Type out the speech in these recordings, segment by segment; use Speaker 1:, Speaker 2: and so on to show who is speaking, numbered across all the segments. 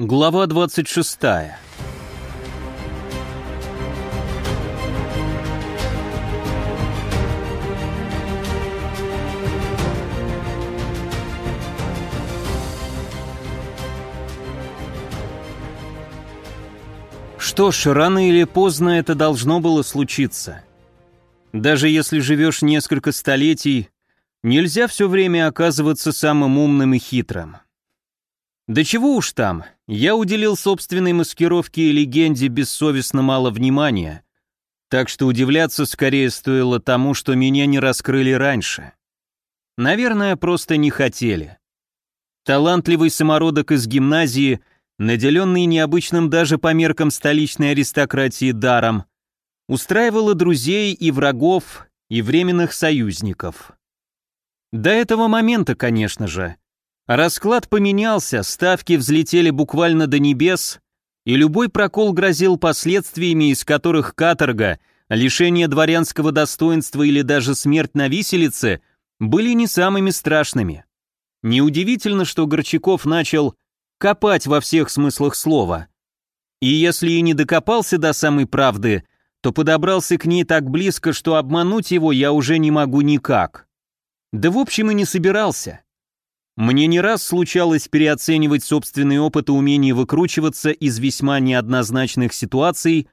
Speaker 1: Глава 26. Что ж, рано или поздно это должно было случиться. Даже если живешь несколько столетий, нельзя все время оказываться самым умным и хитрым. Да чего уж там, я уделил собственной маскировке и легенде бессовестно мало внимания, так что удивляться скорее стоило тому, что меня не раскрыли раньше. Наверное, просто не хотели. Талантливый самородок из гимназии, наделенный необычным даже по меркам столичной аристократии даром, устраивала друзей и врагов, и временных союзников. До этого момента, конечно же, Расклад поменялся, ставки взлетели буквально до небес, и любой прокол грозил последствиями, из которых каторга, лишение дворянского достоинства или даже смерть на виселице были не самыми страшными. Неудивительно, что Горчаков начал копать во всех смыслах слова. И если и не докопался до самой правды, то подобрался к ней так близко, что обмануть его я уже не могу никак. Да в общем и не собирался. Мне не раз случалось переоценивать собственный опыт и умение выкручиваться из весьма неоднозначных ситуаций,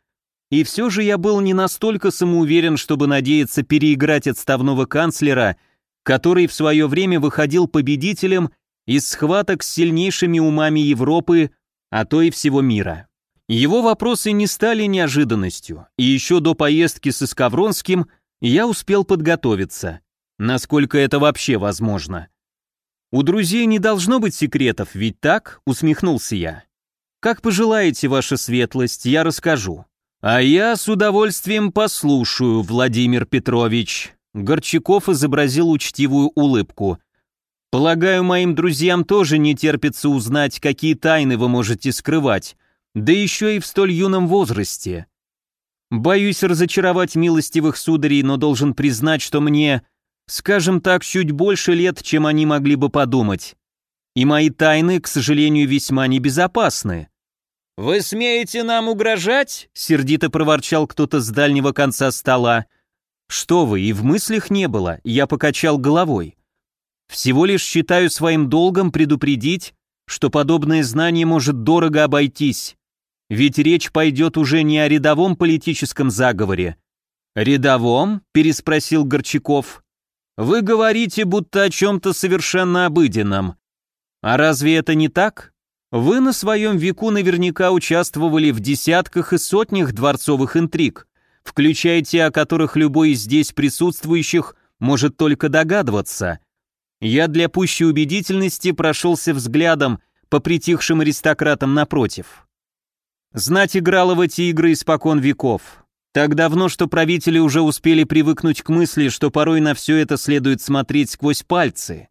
Speaker 1: и все же я был не настолько самоуверен, чтобы надеяться переиграть отставного канцлера, который в свое время выходил победителем из схваток с сильнейшими умами Европы, а то и всего мира. Его вопросы не стали неожиданностью, и еще до поездки с Искавронским я успел подготовиться, насколько это вообще возможно. «У друзей не должно быть секретов, ведь так?» — усмехнулся я. «Как пожелаете, ваша светлость, я расскажу». «А я с удовольствием послушаю, Владимир Петрович». Горчаков изобразил учтивую улыбку. «Полагаю, моим друзьям тоже не терпится узнать, какие тайны вы можете скрывать, да еще и в столь юном возрасте. Боюсь разочаровать милостивых сударей, но должен признать, что мне Скажем так, чуть больше лет, чем они могли бы подумать. И мои тайны, к сожалению, весьма небезопасны. «Вы смеете нам угрожать?» — сердито проворчал кто-то с дальнего конца стола. «Что вы, и в мыслях не было», — я покачал головой. «Всего лишь считаю своим долгом предупредить, что подобное знание может дорого обойтись. Ведь речь пойдет уже не о рядовом политическом заговоре». «Рядовом?» — переспросил Горчаков. Вы говорите, будто о чем-то совершенно обыденном. А разве это не так? Вы на своем веку наверняка участвовали в десятках и сотнях дворцовых интриг, включая те, о которых любой из здесь присутствующих может только догадываться. Я для пущей убедительности прошелся взглядом по притихшим аристократам напротив. Знать играла в эти игры испокон веков. Так давно, что правители уже успели привыкнуть к мысли, что порой на все это следует смотреть сквозь пальцы.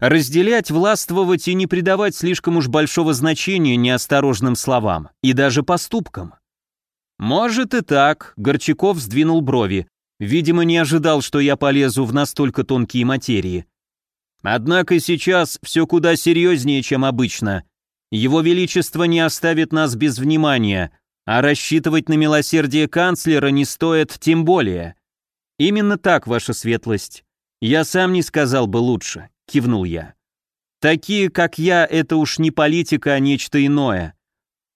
Speaker 1: Разделять, властвовать и не придавать слишком уж большого значения неосторожным словам и даже поступкам. «Может и так», — Горчаков сдвинул брови. Видимо, не ожидал, что я полезу в настолько тонкие материи. Однако сейчас все куда серьезнее, чем обычно. Его Величество не оставит нас без внимания, а рассчитывать на милосердие канцлера не стоит тем более. Именно так, ваша светлость. Я сам не сказал бы лучше, кивнул я. Такие, как я, это уж не политика, а нечто иное.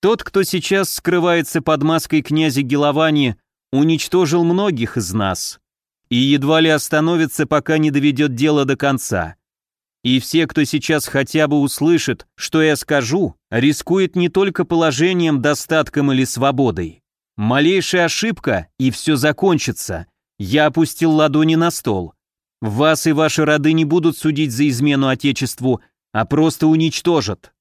Speaker 1: Тот, кто сейчас скрывается под маской князя Геловани, уничтожил многих из нас. И едва ли остановится, пока не доведет дело до конца. И все, кто сейчас хотя бы услышит, что я скажу, рискует не только положением, достатком или свободой. Малейшая ошибка, и все закончится. Я опустил ладони на стол. Вас и ваши роды не будут судить за измену Отечеству, а просто уничтожат.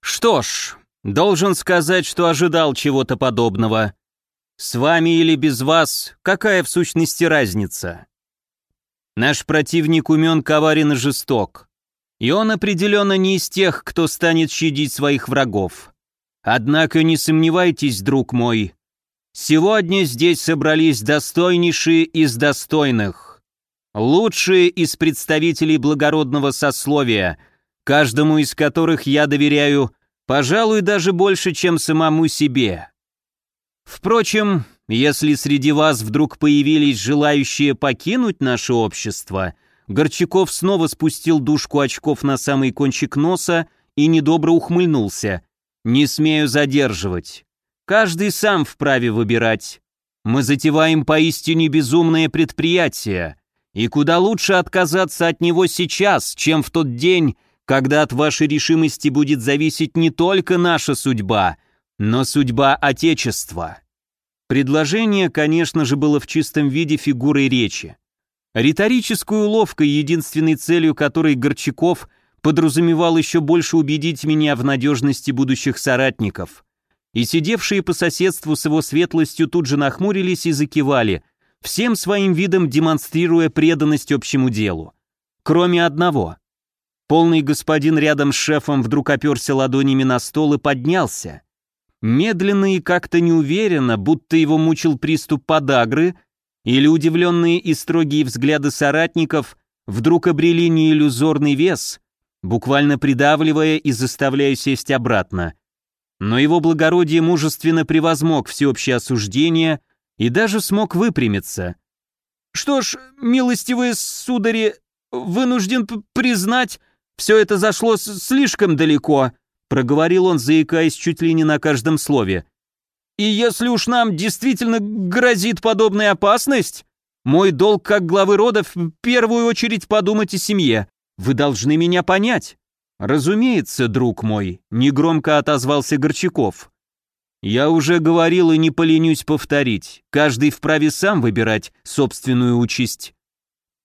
Speaker 1: Что ж, должен сказать, что ожидал чего-то подобного. С вами или без вас, какая в сущности разница? Наш противник умен, коварен и жесток. И он определенно не из тех, кто станет щадить своих врагов. Однако не сомневайтесь, друг мой, сегодня здесь собрались достойнейшие из достойных. Лучшие из представителей благородного сословия, каждому из которых я доверяю Пожалуй, даже больше, чем самому себе. Впрочем, если среди вас вдруг появились желающие покинуть наше общество, Горчаков снова спустил дужку очков на самый кончик носа и недобро ухмыльнулся. «Не смею задерживать. Каждый сам вправе выбирать. Мы затеваем поистине безумное предприятие, и куда лучше отказаться от него сейчас, чем в тот день, когда от вашей решимости будет зависеть не только наша судьба, но судьба Отечества». Предложение, конечно же, было в чистом виде фигурой речи. Риторическую уловкой, единственной целью которой Горчаков подразумевал еще больше убедить меня в надежности будущих соратников. И сидевшие по соседству с его светлостью тут же нахмурились и закивали, всем своим видом демонстрируя преданность общему делу. Кроме одного. Полный господин рядом с шефом вдруг оперся ладонями на стол и поднялся. Медленно и как-то неуверенно, будто его мучил приступ подагры, или удивленные и строгие взгляды соратников вдруг обрели неиллюзорный вес, буквально придавливая и заставляя сесть обратно. Но его благородие мужественно превозмог всеобщее осуждение и даже смог выпрямиться. «Что ж, милостивые судари, вынужден признать, все это зашло слишком далеко», проговорил он, заикаясь чуть ли не на каждом слове. И если уж нам действительно грозит подобная опасность, мой долг как главы рода в первую очередь подумать о семье. Вы должны меня понять. Разумеется, друг мой, негромко отозвался Горчаков. Я уже говорил и не поленюсь повторить. Каждый вправе сам выбирать собственную участь.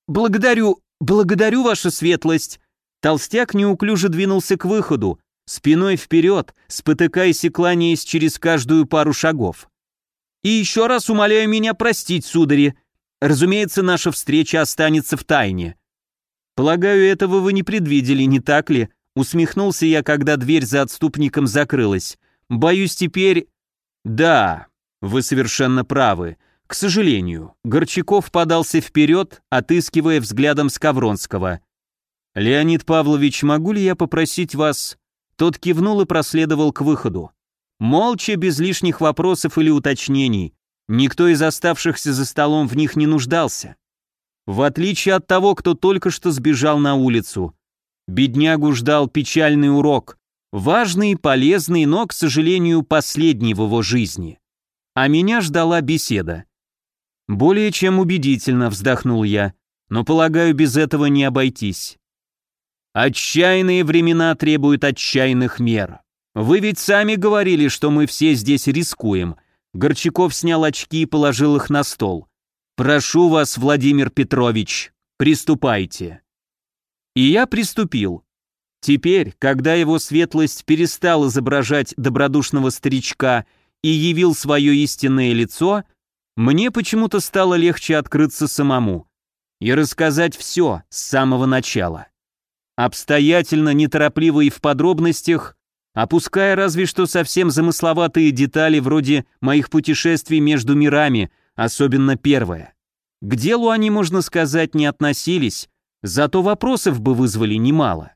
Speaker 1: Благодарю, благодарю ваша светлость. Толстяк неуклюже двинулся к выходу, спиной вперед, спотыкаясь и кланяясь через каждую пару шагов. «И еще раз умоляю меня простить, судари. Разумеется, наша встреча останется в тайне». «Полагаю, этого вы не предвидели, не так ли?» Усмехнулся я, когда дверь за отступником закрылась. «Боюсь, теперь...» «Да, вы совершенно правы. К сожалению». Горчаков подался вперед, отыскивая взглядом Скавронского. «Леонид Павлович, могу ли я попросить вас тот кивнул и проследовал к выходу. Молча, без лишних вопросов или уточнений. Никто из оставшихся за столом в них не нуждался. В отличие от того, кто только что сбежал на улицу. Беднягу ждал печальный урок. Важный, полезный, но, к сожалению, последний в его жизни. А меня ждала беседа. Более чем убедительно вздохнул я, но, полагаю, без этого не обойтись. Отчаянные времена требуют отчаянных мер. Вы ведь сами говорили, что мы все здесь рискуем. Горчаков снял очки и положил их на стол. Прошу вас, Владимир Петрович, приступайте. И я приступил. Теперь, когда его светлость перестал изображать добродушного старичка и явил свое истинное лицо, мне почему-то стало легче открыться самому и рассказать все с самого начала обстоятельно, неторопливо и в подробностях, опуская разве что совсем замысловатые детали вроде моих путешествий между мирами, особенно первое. К делу они, можно сказать, не относились, зато вопросов бы вызвали немало.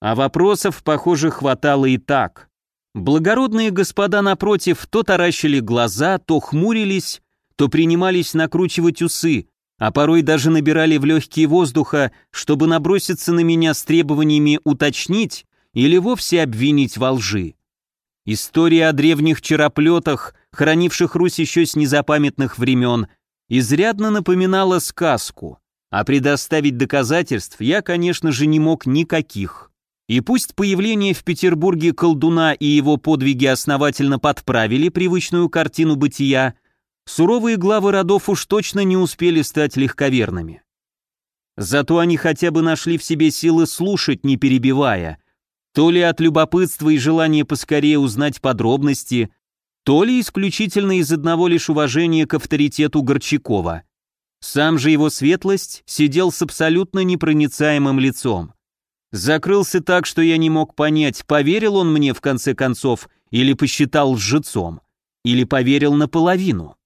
Speaker 1: А вопросов, похоже, хватало и так. Благородные господа напротив то таращили глаза, то хмурились, то принимались накручивать усы, а порой даже набирали в легкие воздуха, чтобы наброситься на меня с требованиями уточнить или вовсе обвинить во лжи. История о древних чероплетах, хранивших Русь еще с незапамятных времен, изрядно напоминала сказку, а предоставить доказательств я, конечно же, не мог никаких. И пусть появление в Петербурге колдуна и его подвиги основательно подправили привычную картину бытия, суровые главы родов уж точно не успели стать легковерными. Зато они хотя бы нашли в себе силы слушать, не перебивая, то ли от любопытства и желания поскорее узнать подробности, то ли исключительно из одного лишь уважения к авторитету Горчакова. Сам же его светлость сидел с абсолютно непроницаемым лицом. Закрылся так, что я не мог понять, поверил он мне в конце концов или посчитал лжецом, или поверил наполовину.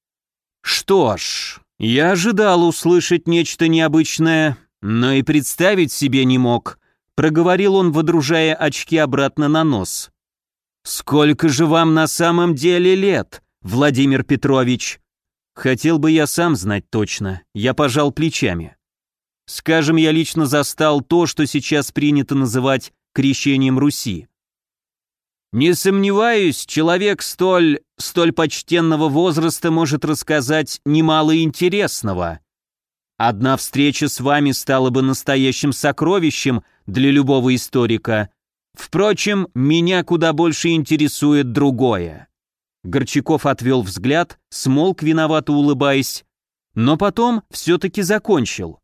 Speaker 1: Что ж, я ожидал услышать нечто необычное, но и представить себе не мог, проговорил он, водружая очки обратно на нос. «Сколько же вам на самом деле лет, Владимир Петрович?» Хотел бы я сам знать точно, я пожал плечами. Скажем, я лично застал то, что сейчас принято называть крещением Руси. Не сомневаюсь, человек столь, столь почтенного возраста может рассказать немало интересного. Одна встреча с вами стала бы настоящим сокровищем для любого историка. Впрочем, меня куда больше интересует другое. Горчаков отвел взгляд, смолк, виновато улыбаясь, но потом все-таки закончил.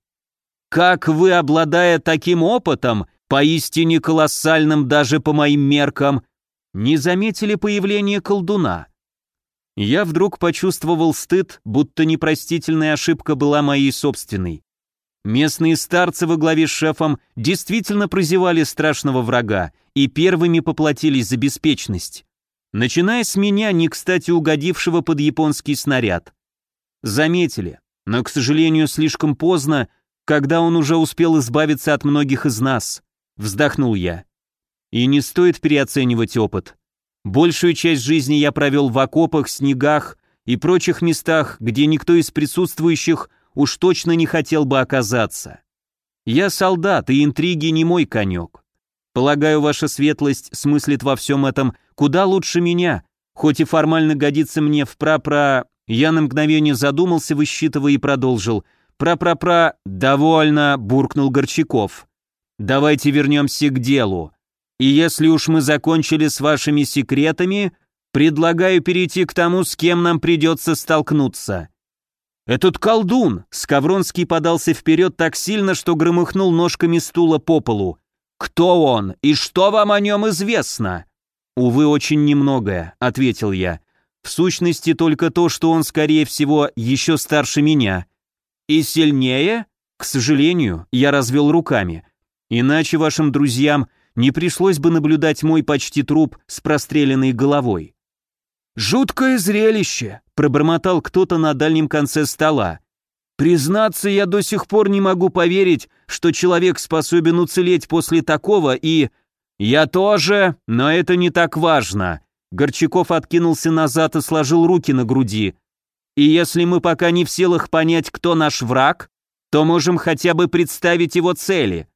Speaker 1: «Как вы, обладая таким опытом, поистине колоссальным даже по моим меркам, не заметили появления колдуна. Я вдруг почувствовал стыд, будто непростительная ошибка была моей собственной. Местные старцы во главе с шефом действительно прозевали страшного врага и первыми поплатились за беспечность. Начиная с меня, не кстати угодившего под японский снаряд. Заметили, но, к сожалению, слишком поздно, когда он уже успел избавиться от многих из нас. Вздохнул я. И не стоит переоценивать опыт. Большую часть жизни я провел в окопах, снегах и прочих местах, где никто из присутствующих уж точно не хотел бы оказаться. Я солдат, и интриги не мой конек. Полагаю, ваша светлость смыслит во всем этом куда лучше меня, хоть и формально годится мне в пра-пра... Я на мгновение задумался, высчитывая и продолжил. «Пра-пра-пра...» «Довольно», — буркнул Горчаков. «Давайте вернемся к делу. И если уж мы закончили с вашими секретами, предлагаю перейти к тому, с кем нам придется столкнуться. Этот колдун, Скавронский подался вперед так сильно, что громыхнул ножками стула по полу. Кто он и что вам о нем известно? Увы, очень немногое, ответил я. В сущности, только то, что он, скорее всего, еще старше меня. И сильнее? К сожалению, я развел руками. Иначе вашим друзьям не пришлось бы наблюдать мой почти труп с простреленной головой. «Жуткое зрелище», — пробормотал кто-то на дальнем конце стола. «Признаться, я до сих пор не могу поверить, что человек способен уцелеть после такого и...» «Я тоже, но это не так важно», — Горчаков откинулся назад и сложил руки на груди. «И если мы пока не в силах понять, кто наш враг, то можем хотя бы представить его цели.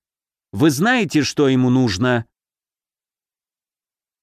Speaker 1: Вы знаете, что ему нужно?»